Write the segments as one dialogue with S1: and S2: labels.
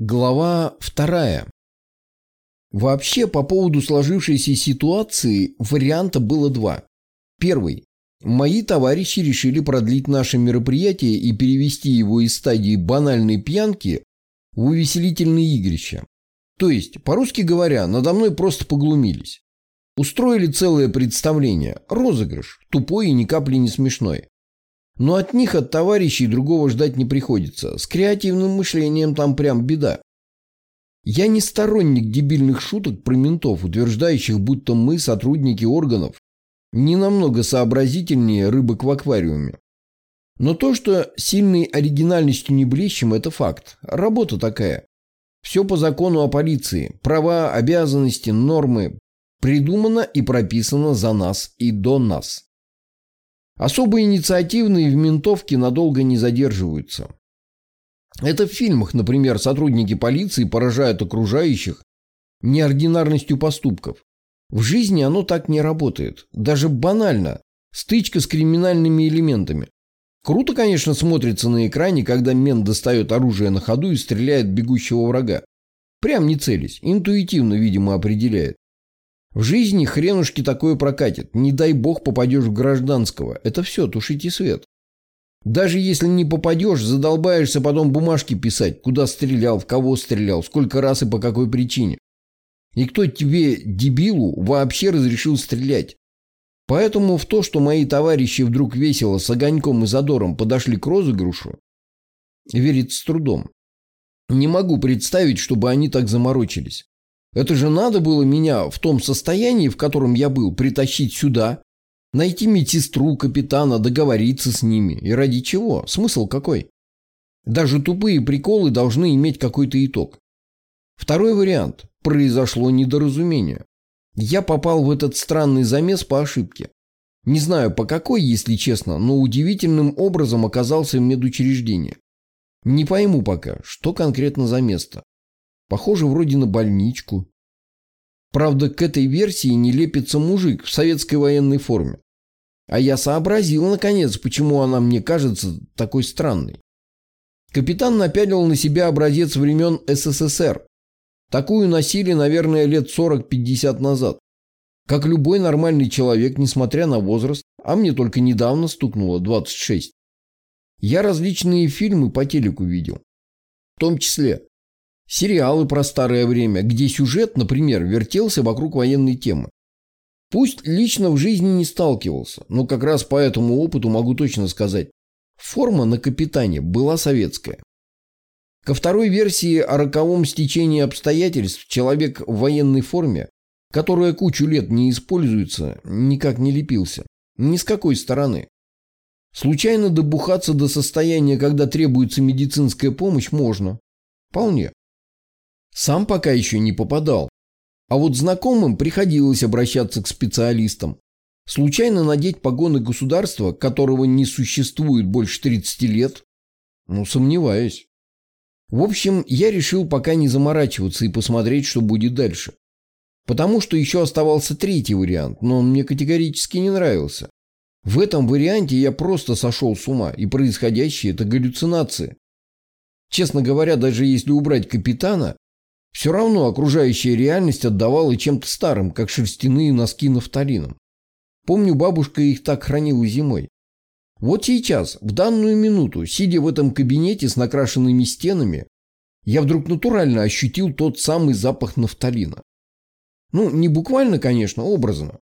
S1: Глава вторая. Вообще, по поводу сложившейся ситуации варианта было два. Первый. Мои товарищи решили продлить наше мероприятие и перевести его из стадии банальной пьянки в увеселительные игрища. То есть, по-русски говоря, надо мной просто поглумились. Устроили целое представление, розыгрыш, тупой и ни капли не смешной. Но от них, от товарищей, другого ждать не приходится. С креативным мышлением там прям беда. Я не сторонник дебильных шуток про ментов, утверждающих, будто мы, сотрудники органов, не намного сообразительнее рыбок в аквариуме. Но то, что сильной оригинальностью не блещем, это факт. Работа такая. Все по закону о полиции. Права, обязанности, нормы. Придумано и прописано за нас и до нас. Особо инициативные в ментовке надолго не задерживаются. Это в фильмах, например, сотрудники полиции поражают окружающих неординарностью поступков. В жизни оно так не работает. Даже банально. Стычка с криминальными элементами. Круто, конечно, смотрится на экране, когда мент достает оружие на ходу и стреляет бегущего врага. Прям не целясь, интуитивно, видимо, определяет. В жизни хренушки такое прокатит. Не дай бог попадешь в гражданского. Это все, тушите свет. Даже если не попадешь, задолбаешься потом бумажки писать, куда стрелял, в кого стрелял, сколько раз и по какой причине. И кто тебе, дебилу, вообще разрешил стрелять? Поэтому в то, что мои товарищи вдруг весело с огоньком и задором подошли к розыгрышу, верит с трудом. Не могу представить, чтобы они так заморочились. Это же надо было меня в том состоянии, в котором я был, притащить сюда, найти медсестру, капитана, договориться с ними. И ради чего? Смысл какой? Даже тупые приколы должны иметь какой-то итог. Второй вариант. Произошло недоразумение. Я попал в этот странный замес по ошибке. Не знаю по какой, если честно, но удивительным образом оказался в медучреждении. Не пойму пока, что конкретно за место. Похоже вроде на больничку. Правда, к этой версии не лепится мужик в советской военной форме. А я сообразил, наконец, почему она мне кажется такой странной. Капитан напялил на себя образец времен СССР. Такую носили, наверное, лет 40-50 назад. Как любой нормальный человек, несмотря на возраст, а мне только недавно стукнуло 26. Я различные фильмы по телеку видел. В том числе Сериалы про старое время, где сюжет, например, вертелся вокруг военной темы. Пусть лично в жизни не сталкивался, но как раз по этому опыту могу точно сказать. Форма на капитане была советская. Ко второй версии о роковом стечении обстоятельств человек в военной форме, которая кучу лет не используется, никак не лепился. Ни с какой стороны. Случайно добухаться до состояния, когда требуется медицинская помощь, можно. Вполне. Сам пока еще не попадал. А вот знакомым приходилось обращаться к специалистам. Случайно надеть погоны государства, которого не существует больше 30 лет? Ну, сомневаюсь. В общем, я решил пока не заморачиваться и посмотреть, что будет дальше. Потому что еще оставался третий вариант, но он мне категорически не нравился. В этом варианте я просто сошел с ума, и происходящее – это галлюцинации. Честно говоря, даже если убрать капитана, все равно окружающая реальность отдавала чем-то старым, как шерстяные носки нафталином. Помню, бабушка их так хранила зимой. Вот сейчас, в данную минуту, сидя в этом кабинете с накрашенными стенами, я вдруг натурально ощутил тот самый запах нафталина. Ну, не буквально, конечно, образно.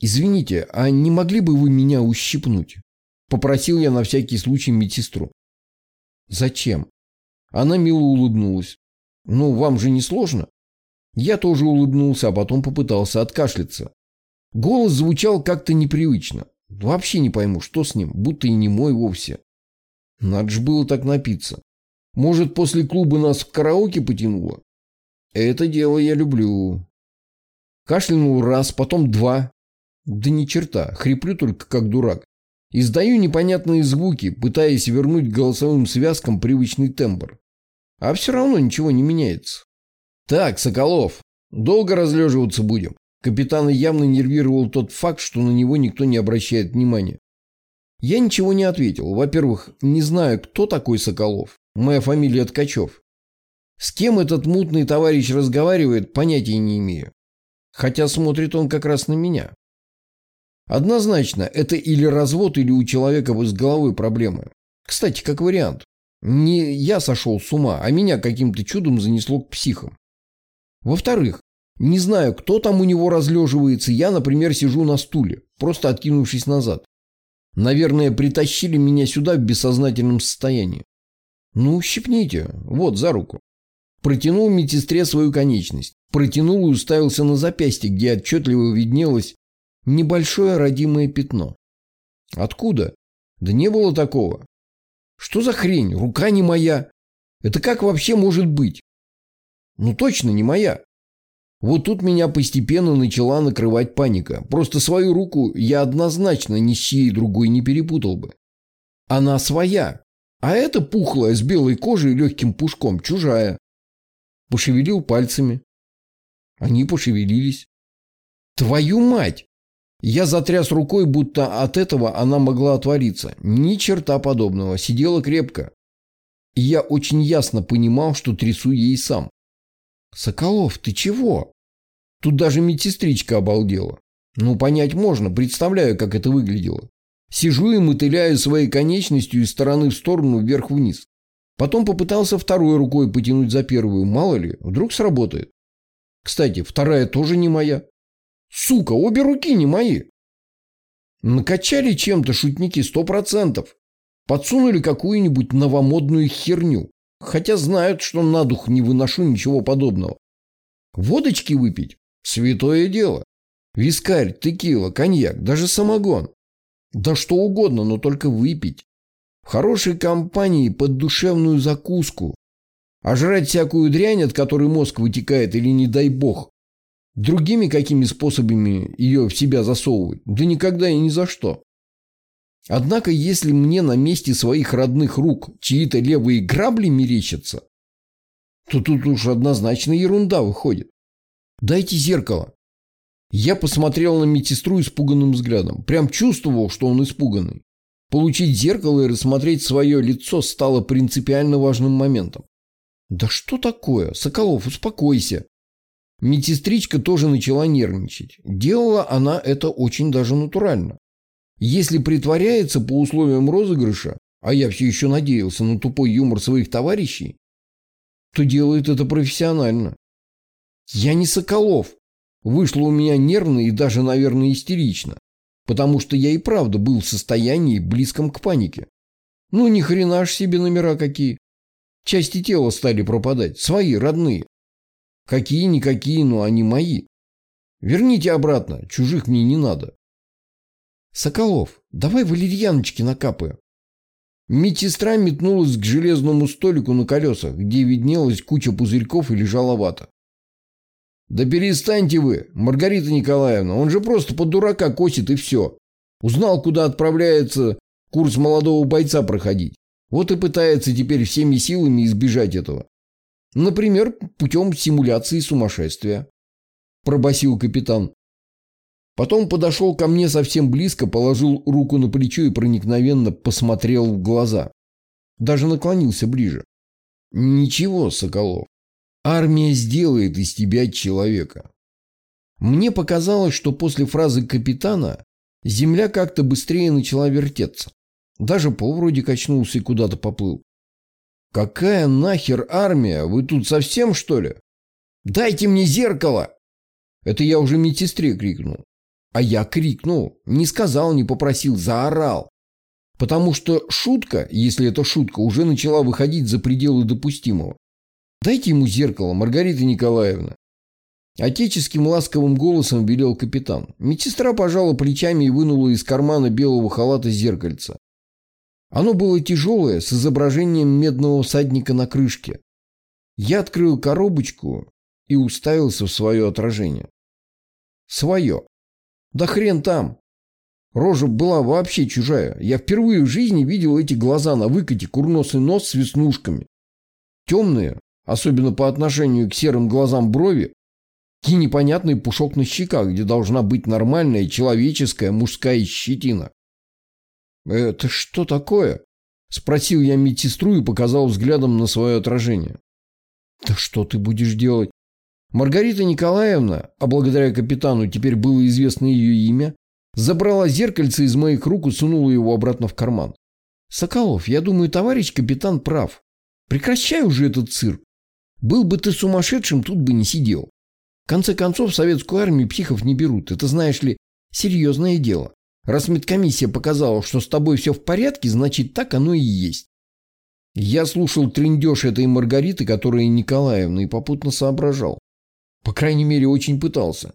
S1: «Извините, а не могли бы вы меня ущипнуть?» Попросил я на всякий случай медсестру. «Зачем?» Она мило улыбнулась. Ну, вам же не сложно? Я тоже улыбнулся, а потом попытался откашляться. Голос звучал как-то непривычно. Вообще не пойму, что с ним, будто и не мой вовсе. Надо же было так напиться. Может, после клуба нас в караоке потянуло? Это дело я люблю. Кашлянул раз, потом два. Да ни черта, хриплю только как дурак. Издаю непонятные звуки, пытаясь вернуть голосовым связкам привычный тембр. А все равно ничего не меняется. Так, Соколов, долго разлеживаться будем. Капитана явно нервировал тот факт, что на него никто не обращает внимания. Я ничего не ответил. Во-первых, не знаю, кто такой Соколов. Моя фамилия Ткачев. С кем этот мутный товарищ разговаривает, понятия не имею. Хотя смотрит он как раз на меня. Однозначно, это или развод, или у человека с головой проблемы. Кстати, как вариант. Не я сошел с ума, а меня каким-то чудом занесло к психам. Во-вторых, не знаю, кто там у него разлеживается, я, например, сижу на стуле, просто откинувшись назад. Наверное, притащили меня сюда в бессознательном состоянии. Ну, щипните, вот, за руку. Протянул медсестре свою конечность. Протянул и уставился на запястье, где отчетливо виднелось небольшое родимое пятно. Откуда? Да не было такого. Что за хрень? Рука не моя. Это как вообще может быть? Ну точно не моя. Вот тут меня постепенно начала накрывать паника. Просто свою руку я однозначно ни с чьей другой не перепутал бы. Она своя. А эта пухлая с белой кожей и легким пушком чужая. Пошевелил пальцами. Они пошевелились. Твою мать! Я затряс рукой, будто от этого она могла отвориться. Ни черта подобного. Сидела крепко. И я очень ясно понимал, что трясу ей сам. «Соколов, ты чего?» Тут даже медсестричка обалдела. Ну, понять можно, представляю, как это выглядело. Сижу и мотыляю своей конечностью из стороны в сторону, вверх-вниз. Потом попытался второй рукой потянуть за первую, мало ли, вдруг сработает. Кстати, вторая тоже не моя. Сука, обе руки не мои. Накачали чем-то шутники сто процентов. Подсунули какую-нибудь новомодную херню. Хотя знают, что на дух не выношу ничего подобного. Водочки выпить? Святое дело. Вискарь, текила, коньяк, даже самогон. Да что угодно, но только выпить. В хорошей компании под душевную закуску. А жрать всякую дрянь, от которой мозг вытекает или не дай бог, другими какими способами ее в себя засовывать, да никогда и ни за что. Однако, если мне на месте своих родных рук чьи-то левые грабли мерещатся, то тут уж однозначно ерунда выходит. Дайте зеркало. Я посмотрел на медсестру испуганным взглядом. Прям чувствовал, что он испуганный. Получить зеркало и рассмотреть свое лицо стало принципиально важным моментом. Да что такое? Соколов, успокойся. Медсестричка тоже начала нервничать. Делала она это очень даже натурально. Если притворяется по условиям розыгрыша, а я все еще надеялся на тупой юмор своих товарищей, то делает это профессионально. Я не Соколов. Вышло у меня нервно и даже, наверное, истерично. Потому что я и правда был в состоянии близком к панике. Ну, ни хрена ж себе номера какие. Части тела стали пропадать. Свои, родные. Какие-никакие, но они мои. Верните обратно. Чужих мне не надо. Соколов, давай валерьяночки накапаем. Медсестра метнулась к железному столику на колесах, где виднелась куча пузырьков и лежала вата. «Да перестаньте вы, Маргарита Николаевна, он же просто под дурака косит и все. Узнал, куда отправляется курс молодого бойца проходить. Вот и пытается теперь всеми силами избежать этого. Например, путем симуляции сумасшествия», – пробасил капитан. Потом подошел ко мне совсем близко, положил руку на плечо и проникновенно посмотрел в глаза. Даже наклонился ближе. «Ничего, Соколов, Армия сделает из тебя человека. Мне показалось, что после фразы капитана земля как-то быстрее начала вертеться. Даже пол вроде качнулся и куда-то поплыл. «Какая нахер армия? Вы тут совсем, что ли? Дайте мне зеркало!» Это я уже медсестре крикнул. А я крикнул, не сказал, не попросил, заорал. Потому что шутка, если это шутка, уже начала выходить за пределы допустимого. Дайте ему зеркало, Маргарита Николаевна. Отеческим ласковым голосом велел капитан. Медсестра пожала плечами и вынула из кармана белого халата зеркальце. Оно было тяжелое, с изображением медного всадника на крышке. Я открыл коробочку и уставился в свое отражение. Свое. Да хрен там. Рожа была вообще чужая. Я впервые в жизни видел эти глаза на выкате, курносый нос с веснушками. Темные, особенно по отношению к серым глазам брови, и непонятный пушок на щеках, где должна быть нормальная человеческая мужская щетина. «Это что такое?» – спросил я медсестру и показал взглядом на свое отражение. Да что ты будешь делать? Маргарита Николаевна, а благодаря капитану теперь было известно ее имя, забрала зеркальце из моих рук и сунула его обратно в карман. Соколов, я думаю, товарищ капитан прав. Прекращай уже этот цирк. Был бы ты сумасшедшим, тут бы не сидел. В конце концов, в советскую армию психов не берут. Это, знаешь ли, серьезное дело. Раз медкомиссия показала, что с тобой все в порядке, значит, так оно и есть. Я слушал трендеж этой Маргариты, которая Николаевна, и попутно соображал. По крайней мере, очень пытался.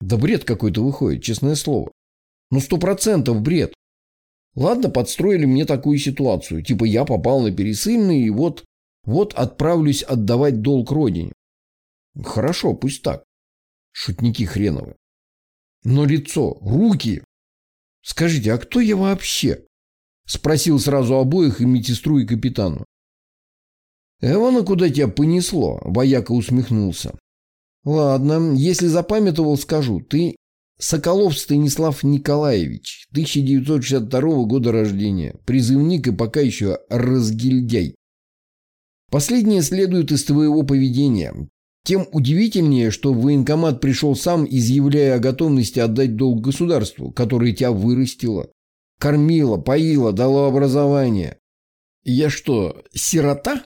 S1: Да бред какой-то выходит, честное слово. Ну, сто процентов бред. Ладно, подстроили мне такую ситуацию. Типа я попал на пересыльный и вот, вот отправлюсь отдавать долг родине. Хорошо, пусть так. Шутники хреновы. Но лицо, руки. Скажите, а кто я вообще? Спросил сразу обоих и медсестру, и капитану. «Эвана, куда тебя понесло?» – вояка усмехнулся. «Ладно, если запамятовал, скажу. Ты Соколов Станислав Николаевич, 1962 года рождения, призывник и пока еще разгильдяй. Последнее следует из твоего поведения. Тем удивительнее, что военкомат пришел сам, изъявляя о готовности отдать долг государству, которое тебя вырастило, кормило, поило, дало образование. Я что, сирота?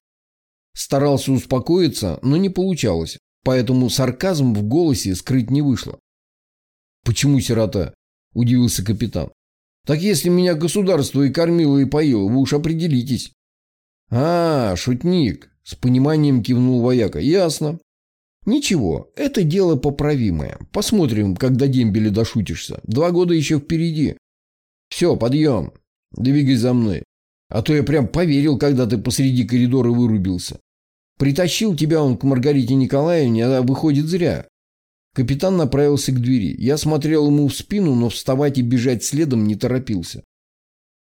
S1: Старался успокоиться, но не получалось, поэтому сарказм в голосе скрыть не вышло. «Почему сирота?» – удивился капитан. «Так если меня государство и кормило, и поило, вы уж определитесь». «А, шутник!» – с пониманием кивнул вояка. «Ясно. Ничего, это дело поправимое. Посмотрим, когда дембели дошутишься. Два года еще впереди. Все, подъем. Двигай за мной. А то я прям поверил, когда ты посреди коридора вырубился. Притащил тебя он к Маргарите Николаевне, а выходит зря. Капитан направился к двери. Я смотрел ему в спину, но вставать и бежать следом не торопился.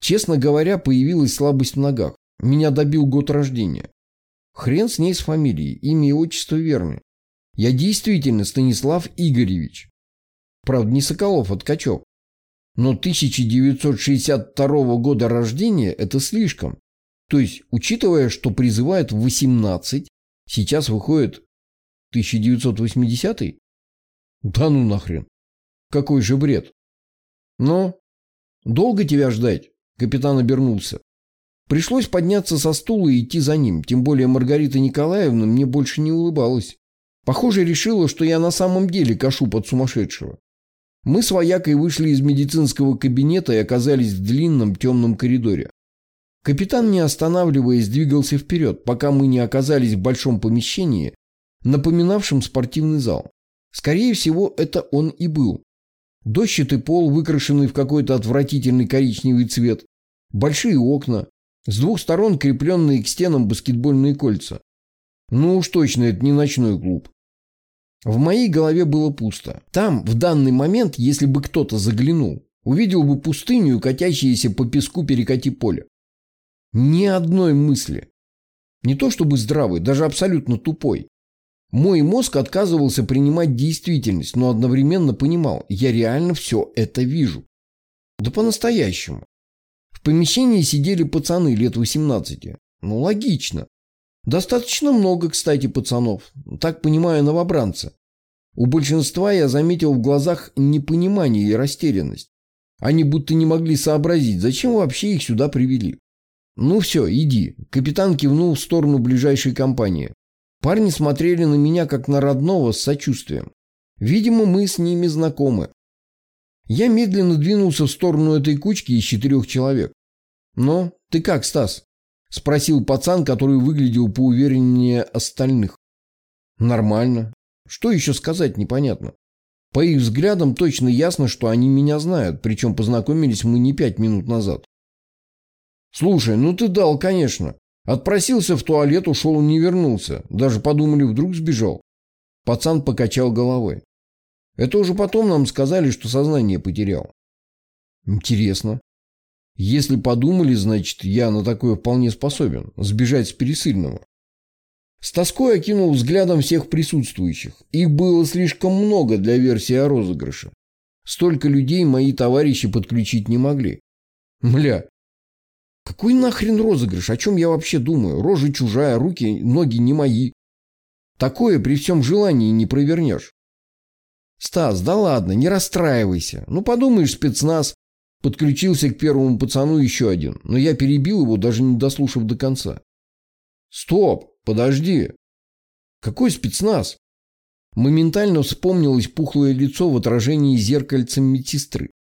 S1: Честно говоря, появилась слабость в ногах. Меня добил год рождения. Хрен с ней с фамилией, имя и отчество верны. Я действительно Станислав Игоревич. Правда, не Соколов, а Ткачев. Но 1962 года рождения – это слишком. То есть, учитывая, что призывают в 18, сейчас выходит 1980 -й? Да ну нахрен. Какой же бред. Но долго тебя ждать? Капитан обернулся. Пришлось подняться со стула и идти за ним, тем более Маргарита Николаевна мне больше не улыбалась. Похоже, решила, что я на самом деле кашу под сумасшедшего. Мы с воякой вышли из медицинского кабинета и оказались в длинном темном коридоре. Капитан, не останавливаясь, двигался вперед, пока мы не оказались в большом помещении, напоминавшем спортивный зал. Скорее всего, это он и был. Дощатый пол, выкрашенный в какой-то отвратительный коричневый цвет, большие окна, с двух сторон крепленные к стенам баскетбольные кольца. Ну уж точно, это не ночной клуб. В моей голове было пусто. Там, в данный момент, если бы кто-то заглянул, увидел бы пустыню, катящиеся по песку перекати поля. Ни одной мысли. Не то чтобы здравый, даже абсолютно тупой. Мой мозг отказывался принимать действительность, но одновременно понимал, я реально все это вижу. Да по-настоящему. В помещении сидели пацаны лет 18. Ну, логично. Достаточно много, кстати, пацанов. Так понимаю, новобранцы. У большинства я заметил в глазах непонимание и растерянность. Они будто не могли сообразить, зачем вообще их сюда привели. «Ну все, иди», – капитан кивнул в сторону ближайшей компании. Парни смотрели на меня, как на родного, с сочувствием. Видимо, мы с ними знакомы. Я медленно двинулся в сторону этой кучки из четырех человек. «Ну, ты как, Стас?» – спросил пацан, который выглядел поувереннее остальных. «Нормально. Что еще сказать, непонятно. По их взглядам точно ясно, что они меня знают, причем познакомились мы не пять минут назад. «Слушай, ну ты дал, конечно. Отпросился в туалет, ушел не вернулся. Даже подумали, вдруг сбежал». Пацан покачал головой. «Это уже потом нам сказали, что сознание потерял». «Интересно. Если подумали, значит, я на такое вполне способен. Сбежать с пересыльного». С тоской окинул взглядом всех присутствующих. Их было слишком много для версии о розыгрыше. Столько людей мои товарищи подключить не могли. Мля, Какой нахрен розыгрыш? О чем я вообще думаю? Рожа чужая, руки, ноги не мои. Такое при всем желании не провернешь. Стас, да ладно, не расстраивайся. Ну, подумаешь, спецназ. Подключился к первому пацану еще один, но я перебил его, даже не дослушав до конца. Стоп, подожди. Какой спецназ? Моментально вспомнилось пухлое лицо в отражении зеркальцем медсестры.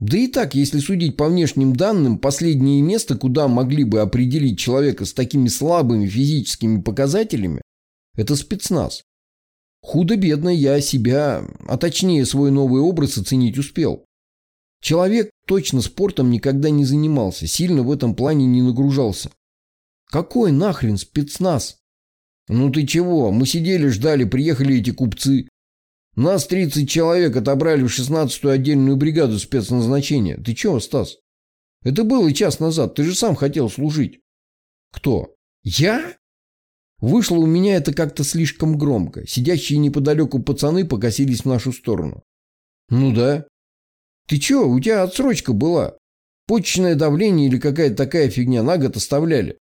S1: Да и так, если судить по внешним данным, последнее место, куда могли бы определить человека с такими слабыми физическими показателями, это спецназ. Худо-бедно я себя, а точнее свой новый образ оценить успел. Человек точно спортом никогда не занимался, сильно в этом плане не нагружался. Какой нахрен спецназ? Ну ты чего, мы сидели, ждали, приехали эти купцы. Нас 30 человек отобрали в 16-ю отдельную бригаду спецназначения. Ты чего, Стас? Это было час назад, ты же сам хотел служить. Кто? Я? Вышло у меня это как-то слишком громко. Сидящие неподалеку пацаны покосились в нашу сторону. Ну да. Ты чё, у тебя отсрочка была. Почечное давление или какая-то такая фигня на год оставляли.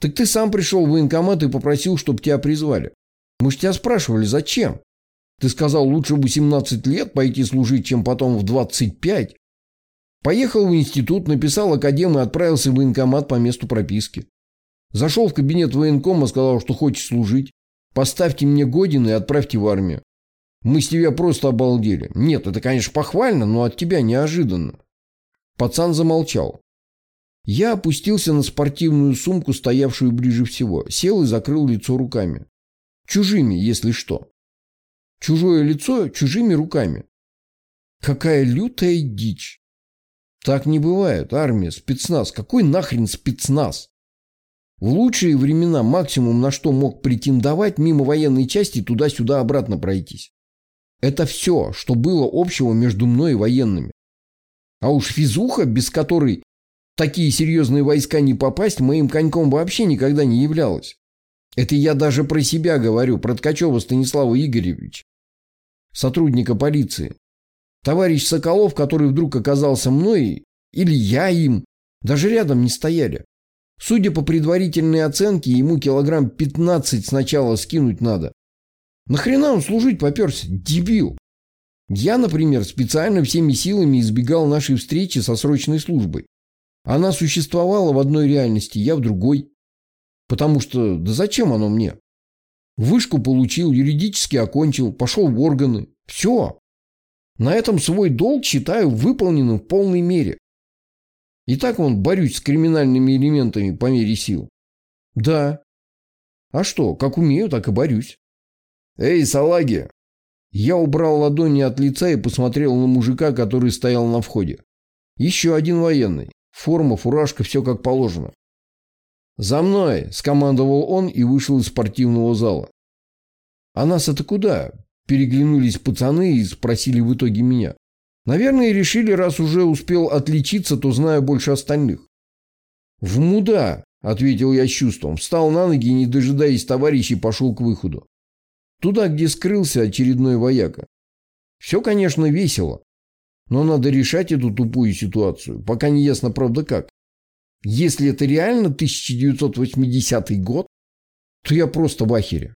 S1: Так ты сам пришел в военкомат и попросил, чтобы тебя призвали. Мы ж тебя спрашивали, зачем? Ты сказал, лучше бы 17 лет пойти служить, чем потом в 25. Поехал в институт, написал академ и отправился в военкомат по месту прописки. Зашел в кабинет военкома, сказал, что хочет служить. Поставьте мне годин и отправьте в армию. Мы с тебя просто обалдели. Нет, это, конечно, похвально, но от тебя неожиданно. Пацан замолчал. Я опустился на спортивную сумку, стоявшую ближе всего. Сел и закрыл лицо руками. Чужими, если что. Чужое лицо чужими руками. Какая лютая дичь. Так не бывает. Армия, спецназ. Какой нахрен спецназ? В лучшие времена максимум на что мог претендовать мимо военной части туда-сюда обратно пройтись. Это все, что было общего между мной и военными. А уж физуха, без которой такие серьезные войска не попасть, моим коньком вообще никогда не являлась. Это я даже про себя говорю, про Ткачева Станислава Игоревича, сотрудника полиции. Товарищ Соколов, который вдруг оказался мной, или я им, даже рядом не стояли. Судя по предварительной оценке, ему килограмм 15 сначала скинуть надо. Нахрена он служить поперся? Дебил. Я, например, специально всеми силами избегал нашей встречи со срочной службой. Она существовала в одной реальности, я в другой. Потому что, да зачем оно мне? Вышку получил, юридически окончил, пошел в органы. Все. На этом свой долг считаю выполненным в полной мере. И так он борюсь с криминальными элементами по мере сил. Да. А что, как умею, так и борюсь. Эй, салаги! Я убрал ладони от лица и посмотрел на мужика, который стоял на входе. Еще один военный. Форма, фуражка, все как положено. «За мной!» – скомандовал он и вышел из спортивного зала. «А нас это куда?» – переглянулись пацаны и спросили в итоге меня. Наверное, решили, раз уже успел отличиться, то знаю больше остальных. «В муда!» – ответил я с чувством. Встал на ноги и, не дожидаясь товарищей, пошел к выходу. Туда, где скрылся очередной вояка. Все, конечно, весело. Но надо решать эту тупую ситуацию, пока не ясно, правда, как. Если это реально 1980 год, то я просто в ахере.